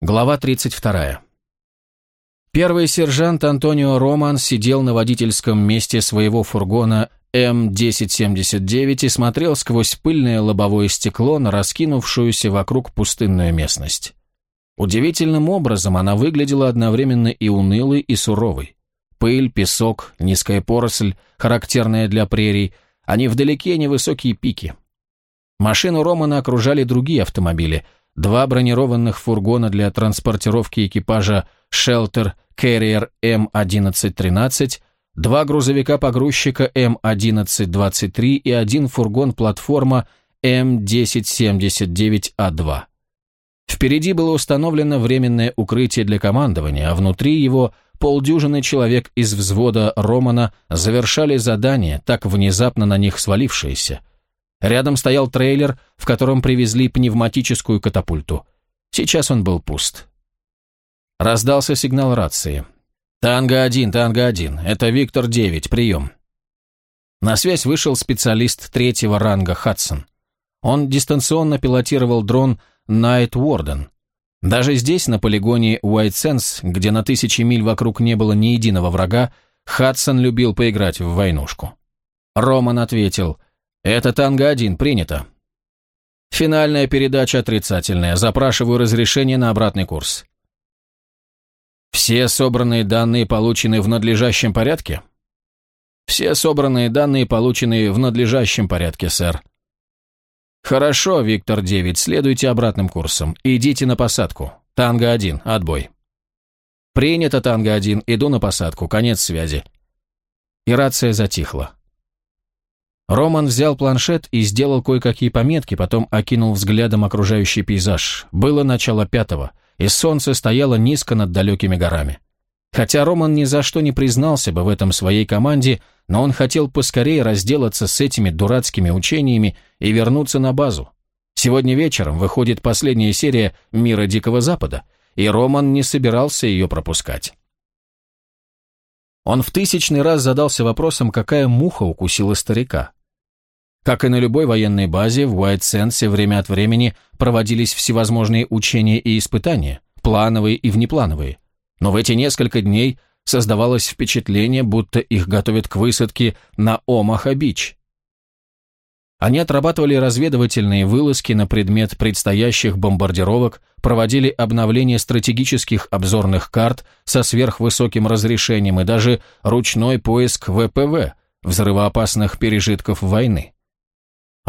Глава 32. Первый сержант Антонио Роман сидел на водительском месте своего фургона М-1079 и смотрел сквозь пыльное лобовое стекло на раскинувшуюся вокруг пустынную местность. Удивительным образом она выглядела одновременно и унылой, и суровой. Пыль, песок, низкая поросль, характерная для прерий, они вдалеке невысокие пики. Машину Романа окружали другие автомобили – два бронированных фургона для транспортировки экипажа Shelter Carrier М1113, два грузовика-погрузчика М1123 и один фургон-платформа М1079А2. Впереди было установлено временное укрытие для командования, а внутри его полдюжины человек из взвода Романа завершали задание, так внезапно на них свалившееся – Рядом стоял трейлер, в котором привезли пневматическую катапульту. Сейчас он был пуст. Раздался сигнал рации. «Танго-1, Танго-1, это Виктор-9, прием». На связь вышел специалист третьего ранга Хадсон. Он дистанционно пилотировал дрон Night Warden. Даже здесь, на полигоне Sands, где на тысячи миль вокруг не было ни единого врага, Хадсон любил поиграть в войнушку. Роман ответил – «Это Танго-1, принято». «Финальная передача отрицательная. Запрашиваю разрешение на обратный курс». «Все собранные данные получены в надлежащем порядке?» «Все собранные данные получены в надлежащем порядке, сэр». «Хорошо, Виктор-9, следуйте обратным курсом. Идите на посадку. Танго-1, отбой». «Принято, Танго-1, иду на посадку. Конец связи». И рация затихла. Роман взял планшет и сделал кое-какие пометки, потом окинул взглядом окружающий пейзаж. Было начало пятого, и солнце стояло низко над далекими горами. Хотя Роман ни за что не признался бы в этом своей команде, но он хотел поскорее разделаться с этими дурацкими учениями и вернуться на базу. Сегодня вечером выходит последняя серия «Мира Дикого Запада», и Роман не собирался ее пропускать. Он в тысячный раз задался вопросом, какая муха укусила старика. Как и на любой военной базе, в Уайт-Сенсе время от времени проводились всевозможные учения и испытания, плановые и внеплановые. Но в эти несколько дней создавалось впечатление, будто их готовят к высадке на Омаха-Бич. Они отрабатывали разведывательные вылазки на предмет предстоящих бомбардировок, проводили обновление стратегических обзорных карт со сверхвысоким разрешением и даже ручной поиск ВПВ, взрывоопасных пережитков войны.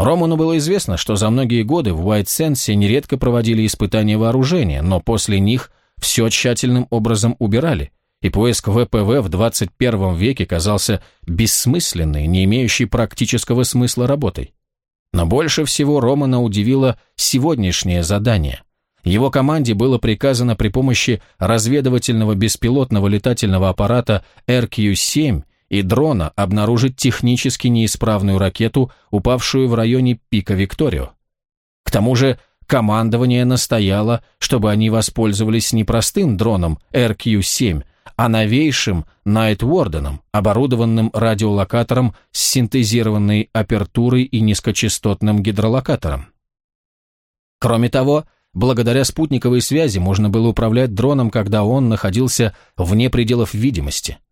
Роману было известно, что за многие годы в Уайт-Сенсе нередко проводили испытания вооружения, но после них все тщательным образом убирали, и поиск ВПВ в 21 веке казался бессмысленной, не имеющей практического смысла работой. Но больше всего Романа удивило сегодняшнее задание. Его команде было приказано при помощи разведывательного беспилотного летательного аппарата RQ-7 и дрона обнаружить технически неисправную ракету, упавшую в районе пика Викторио. К тому же командование настояло, чтобы они воспользовались не простым дроном RQ-7, а новейшим Найтворденом, оборудованным радиолокатором с синтезированной апертурой и низкочастотным гидролокатором. Кроме того, благодаря спутниковой связи можно было управлять дроном, когда он находился вне пределов видимости –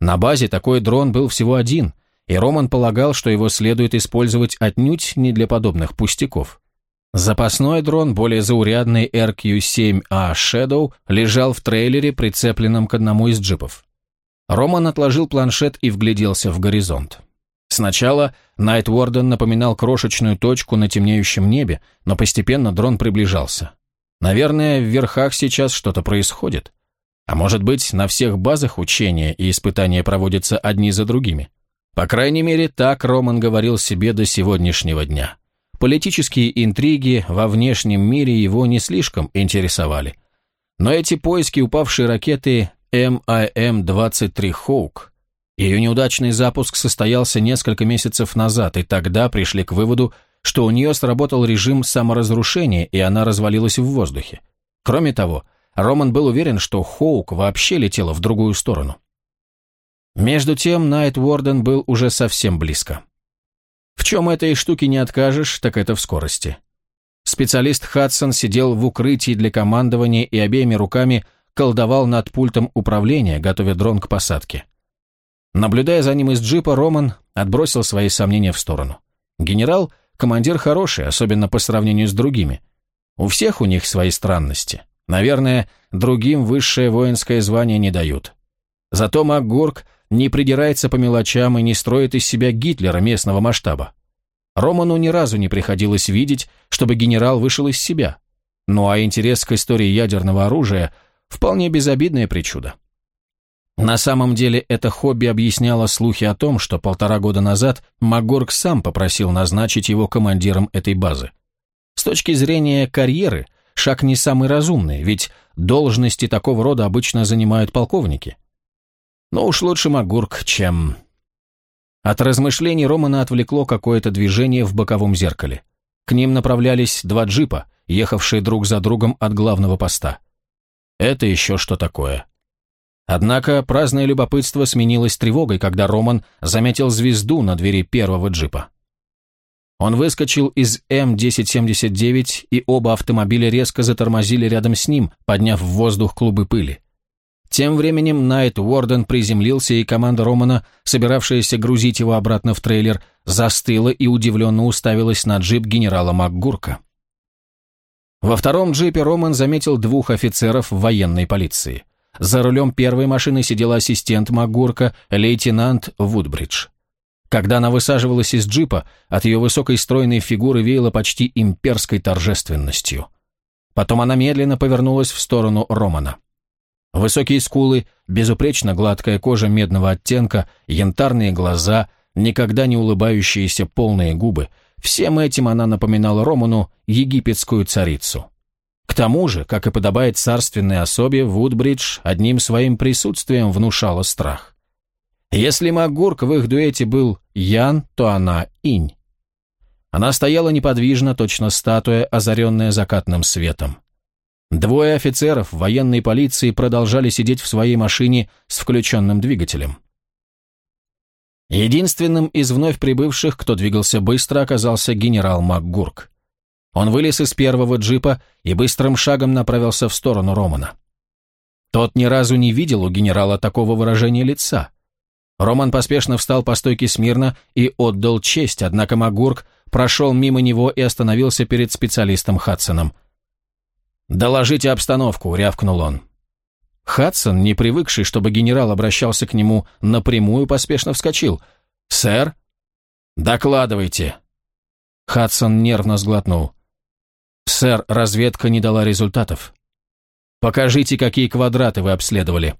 на базе такой дрон был всего один, и Роман полагал, что его следует использовать отнюдь не для подобных пустяков. Запасной дрон, более заурядный RQ-7A Shadow, лежал в трейлере, прицепленном к одному из джипов. Роман отложил планшет и вгляделся в горизонт. Сначала Найтворден напоминал крошечную точку на темнеющем небе, но постепенно дрон приближался. Наверное, в верхах сейчас что-то происходит. А может быть, на всех базах учения и испытания проводятся одни за другими? По крайней мере, так Роман говорил себе до сегодняшнего дня. Политические интриги во внешнем мире его не слишком интересовали. Но эти поиски упавшей ракеты MIM-23 Hawk, ее неудачный запуск состоялся несколько месяцев назад, и тогда пришли к выводу, что у нее сработал режим саморазрушения, и она развалилась в воздухе. Кроме того, Роман был уверен, что Хоук вообще летела в другую сторону. Между тем Найт Уорден был уже совсем близко. В чем этой штуке не откажешь, так это в скорости. Специалист Хадсон сидел в укрытии для командования и обеими руками колдовал над пультом управления, готовя дрон к посадке. Наблюдая за ним из джипа, Роман отбросил свои сомнения в сторону. Генерал – командир хороший, особенно по сравнению с другими. У всех у них свои странности. Наверное, другим высшее воинское звание не дают. Зато МакГурк не придирается по мелочам и не строит из себя Гитлера местного масштаба. Роману ни разу не приходилось видеть, чтобы генерал вышел из себя. Ну а интерес к истории ядерного оружия – вполне безобидное причуда. На самом деле это хобби объясняло слухи о том, что полтора года назад Магорг сам попросил назначить его командиром этой базы. С точки зрения карьеры, шаг не самый разумный, ведь должности такого рода обычно занимают полковники. Но уж лучше Магурк, чем от размышлений Романа отвлекло какое-то движение в боковом зеркале. К ним направлялись два джипа, ехавшие друг за другом от главного поста. Это еще что такое? Однако праздное любопытство сменилось тревогой, когда Роман заметил звезду на двери первого джипа. Он выскочил из М-1079, и оба автомобиля резко затормозили рядом с ним, подняв в воздух клубы пыли. Тем временем Найт Уорден приземлился, и команда Романа, собиравшаяся грузить его обратно в трейлер, застыла и удивленно уставилась на джип генерала МакГурка. Во втором джипе Роман заметил двух офицеров военной полиции. За рулем первой машины сидел ассистент МакГурка, лейтенант Вудбридж. Когда она высаживалась из джипа, от ее высокой стройной фигуры веяло почти имперской торжественностью. Потом она медленно повернулась в сторону Романа. Высокие скулы, безупречно гладкая кожа медного оттенка, янтарные глаза, никогда не улыбающиеся полные губы – всем этим она напоминала Роману египетскую царицу. К тому же, как и подобает царственной особе, Вудбридж одним своим присутствием внушала страх. Если Магурк в их дуэте был Ян, то она Инь. Она стояла неподвижно, точно статуя, озаренная закатным светом. Двое офицеров военной полиции продолжали сидеть в своей машине с включенным двигателем. Единственным из вновь прибывших, кто двигался быстро, оказался генерал МакГурк. Он вылез из первого джипа и быстрым шагом направился в сторону Романа. Тот ни разу не видел у генерала такого выражения лица. Роман поспешно встал по стойке смирно и отдал честь, однако Магурк прошел мимо него и остановился перед специалистом Хадсоном – «Доложите обстановку», — рявкнул он. Хадсон, не привыкший, чтобы генерал обращался к нему напрямую, поспешно вскочил. «Сэр?» «Докладывайте». Хадсон нервно сглотнул. «Сэр, разведка не дала результатов». «Покажите, какие квадраты вы обследовали».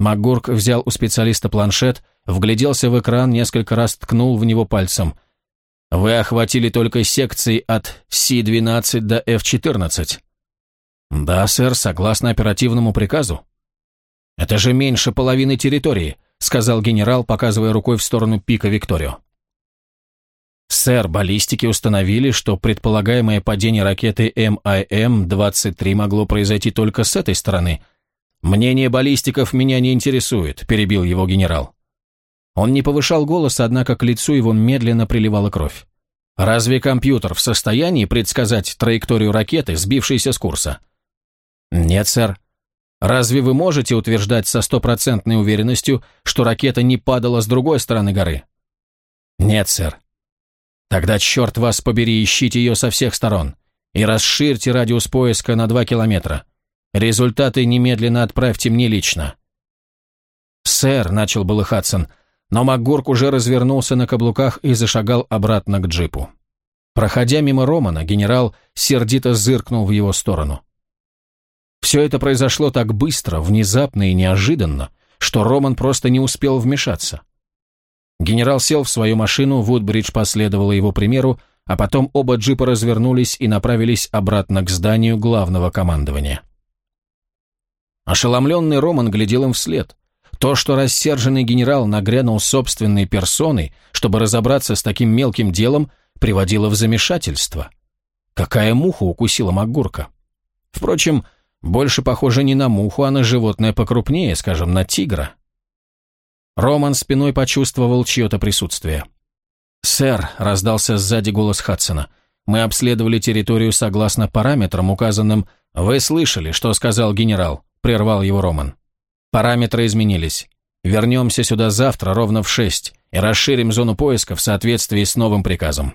МакГурк взял у специалиста планшет, вгляделся в экран, несколько раз ткнул в него пальцем. «Вы охватили только секции от С-12 до F-14». «Да, сэр, согласно оперативному приказу». «Это же меньше половины территории», сказал генерал, показывая рукой в сторону пика Викторио. Сэр, баллистики установили, что предполагаемое падение ракеты МИМ-23 могло произойти только с этой стороны. Мнение баллистиков меня не интересует, перебил его генерал. Он не повышал голос, однако к лицу его медленно приливала кровь. Разве компьютер в состоянии предсказать траекторию ракеты, сбившейся с курса? Нет, сэр. Разве вы можете утверждать со стопроцентной уверенностью, что ракета не падала с другой стороны горы? Нет, сэр. Тогда, черт вас побери, ищите ее со всех сторон и расширьте радиус поиска на два километра. Результаты немедленно отправьте мне лично. Сэр, начал было но МакГурк уже развернулся на каблуках и зашагал обратно к джипу. Проходя мимо Романа, генерал сердито зыркнул в его сторону. Все это произошло так быстро, внезапно и неожиданно, что Роман просто не успел вмешаться. Генерал сел в свою машину, Вудбридж последовала его примеру, а потом оба джипа развернулись и направились обратно к зданию главного командования. Ошеломленный Роман глядел им вслед. То, что рассерженный генерал нагрянул собственной персоной, чтобы разобраться с таким мелким делом, приводило в замешательство. Какая муха укусила Макгурка? Впрочем, больше похоже не на муху, а на животное покрупнее, скажем, на тигра. Роман спиной почувствовал чье-то присутствие. «Сэр», — раздался сзади голос Хадсона, — Мы обследовали территорию согласно параметрам, указанным... Вы слышали, что сказал генерал, прервал его Роман. Параметры изменились. Вернемся сюда завтра ровно в шесть и расширим зону поиска в соответствии с новым приказом.